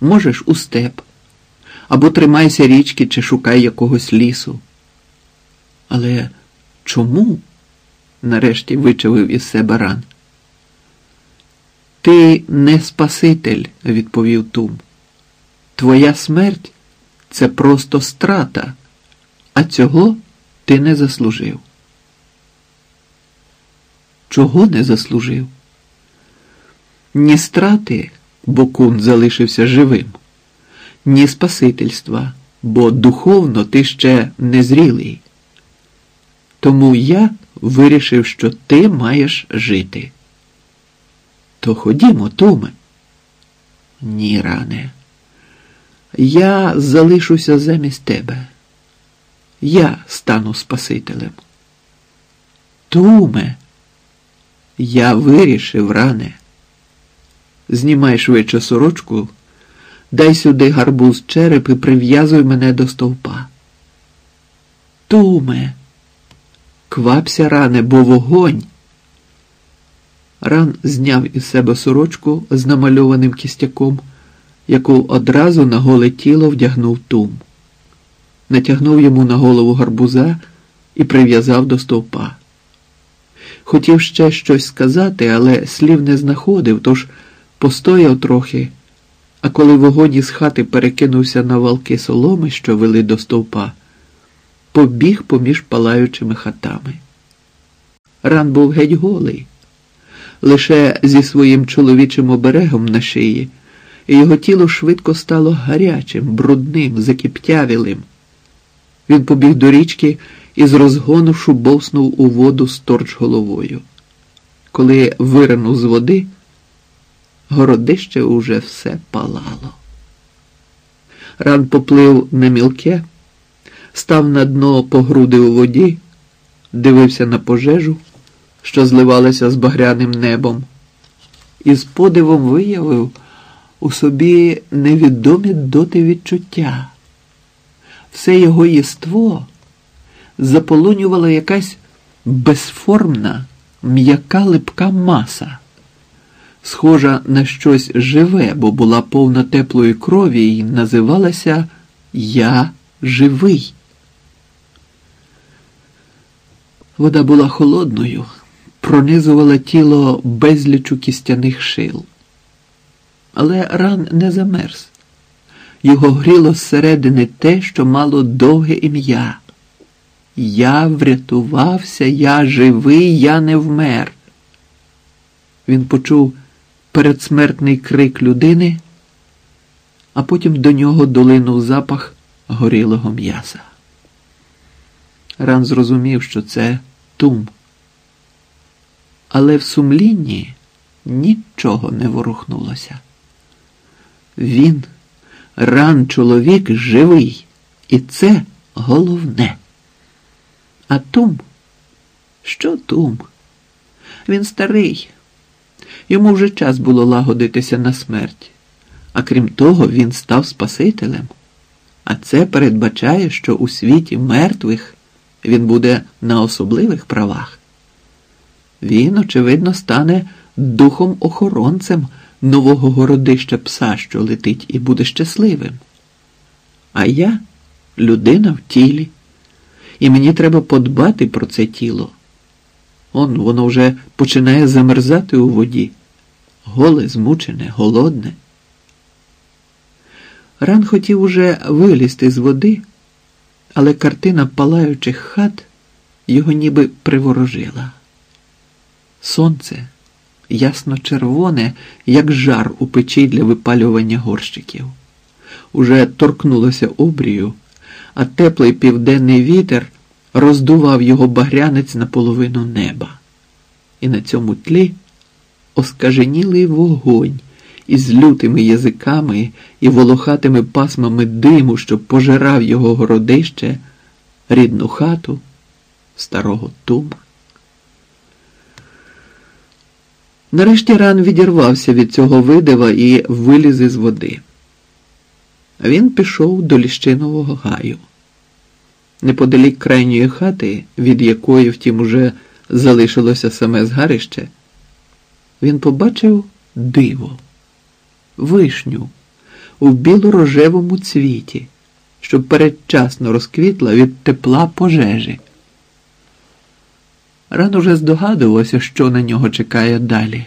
можеш у степ, або тримайся річки чи шукай якогось лісу. Але чому? нарешті вичавив із себе ран. Ти не Спаситель, відповів Тум. Твоя смерть це просто страта, а цього ти не заслужив. Чого не заслужив? Ні страти, бо кун залишився живим, ні Спасительства, бо духовно ти ще незрілий. Тому я вирішив, що ти маєш жити. То ходімо, Туме. Ні, ране. Я залишуся замість тебе. Я стану Спасителем. Туме, я вирішив, ране. Знімай швидше сорочку, дай сюди гарбуз череп і прив'язуй мене до стовпа. Туме, квапся, ране, бо вогонь. Ран зняв із себе сорочку з намальованим кістяком, яку одразу на голе тіло вдягнув тум, натягнув йому на голову гарбуза і прив'язав до стовпа. Хотів ще щось сказати, але слів не знаходив, тож постояв трохи, а коли вогонь із хати перекинувся на валки соломи, що вели до стовпа, побіг поміж палаючими хатами. Ран був геть голий лише зі своїм чоловічим оберегом на шиї, і його тіло швидко стало гарячим, брудним, закіптявілим. Він побіг до річки і з розгону шубовснув у воду сторч головою. Коли виринув з води, городище уже все палало. Ран поплив на мілке, став на дно по груди у воді, дивився на пожежу що зливалися з багряним небом, і з подивом виявив у собі невідомі доти відчуття. Все його єство заполонювала якась безформна, м'яка липка маса, схожа на щось живе, бо була повна теплої крові і називалася Я живий. Вода була холодною пронизувала тіло безлічу кістяних шил. Але ран не замерз. Його гріло зсередини те, що мало довге ім'я. Я врятувався, я живий, я не вмер. Він почув передсмертний крик людини, а потім до нього долинув запах горілого м'яса. Ран зрозумів, що це тум але в сумлінні нічого не ворухнулося. Він, ран чоловік, живий, і це головне. А Тум, що Тум? Він старий. Йому вже час було лагодитися на смерть. А крім того, він став Спасителем. А це передбачає, що у світі мертвих він буде на особливих правах. Він, очевидно, стане духом-охоронцем нового городища пса, що летить, і буде щасливим. А я людина в тілі, і мені треба подбати про це тіло. Он воно вже починає замерзати у воді, голе, змучене, голодне. Ран хотів уже вилізти з води, але картина палаючих хат його ніби приворожила. Сонце ясно червоне, як жар у печі для випалювання горщиків. Уже торкнулося обрію, а теплий південний вітер роздував його багрянець наполовину неба. І на цьому тлі оскаженілий вогонь із лютими язиками і волохатими пасмами диму, що пожирав його городище, рідну хату, старого тума. Нарешті ран відірвався від цього видива і виліз із води. Він пішов до ліщинового гаю. Неподалік крайньої хати, від якої, втім, уже залишилося саме згарище, він побачив диво, вишню, у біло-рожевому цвіті, що передчасно розквітла від тепла пожежі. Ран уже здогадувався, що на нього чекає далі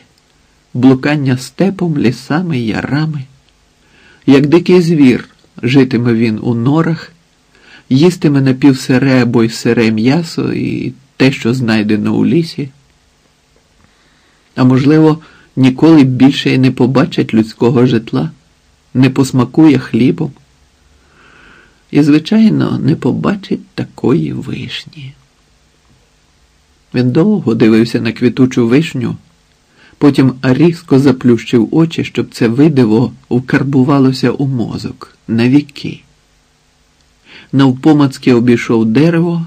блукання степом, лісами, ярами. Як дикий звір, житиме він у норах, їстиме напівсире або й сире м'ясо і те, що знайдено у лісі. А можливо, ніколи більше й не побачить людського житла, не посмакує хлібом. І, звичайно, не побачить такої вишні. Він довго дивився на квітучу вишню, потім різко заплющив очі, щоб це видиво вкарбувалося у мозок на віки. Навпомацьки обійшов дерево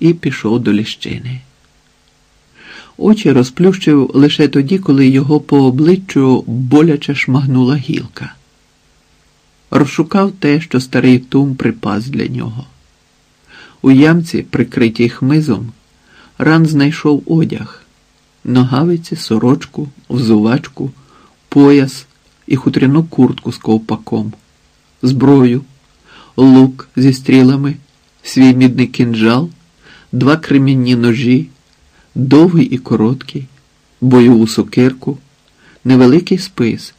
і пішов до ліщини. Очі розплющив лише тоді, коли його по обличчю боляче шмагнула гілка. Розшукав те, що старий тум припас для нього. У ямці, прикритій хмизом, ран знайшов одяг, ногавиці, сорочку, взувачку, пояс і хутряну куртку з ковпаком, зброю, лук зі стрілами, свій мідний кинджал, два кремінні ножі, довгий і короткий, бойову сокирку, невеликий спис,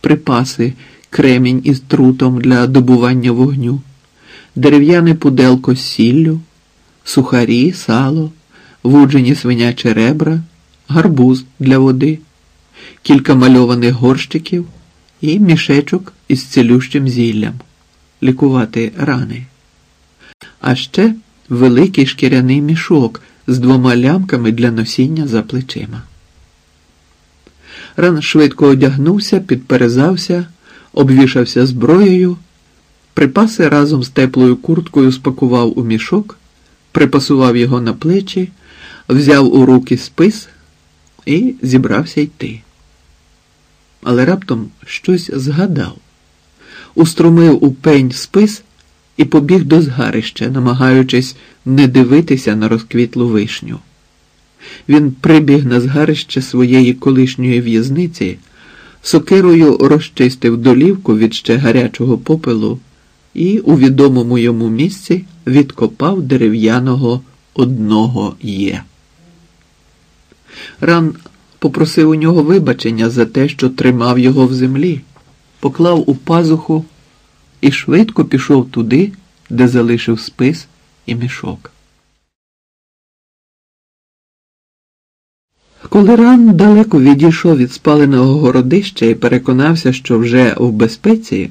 припаси, кремінь із трутом для добування вогню, дерев'яне пуделко з сіллю, сухарі, сало, вуджені свинячі ребра, гарбуз для води, кілька мальованих горщиків і мішечок із цілющим зіллям, лікувати рани. А ще великий шкіряний мішок з двома лямками для носіння за плечима. Ран швидко одягнувся, підперезався, обвішався зброєю, припаси разом з теплою курткою спакував у мішок, припасував його на плечі, взяв у руки спис і зібрався йти. Але раптом щось згадав, устромив у пень спис і побіг до згарища, намагаючись не дивитися на розквітлу вишню. Він прибіг на згарище своєї колишньої в'язниці, сокирою розчистив долівку від ще гарячого попелу і у відомому йому місці відкопав дерев'яного одного є. Ран попросив у нього вибачення за те, що тримав його в землі, поклав у пазуху і швидко пішов туди, де залишив спис і мішок. Коли ран далеко відійшов від спаленого городища і переконався, що вже в безпеці,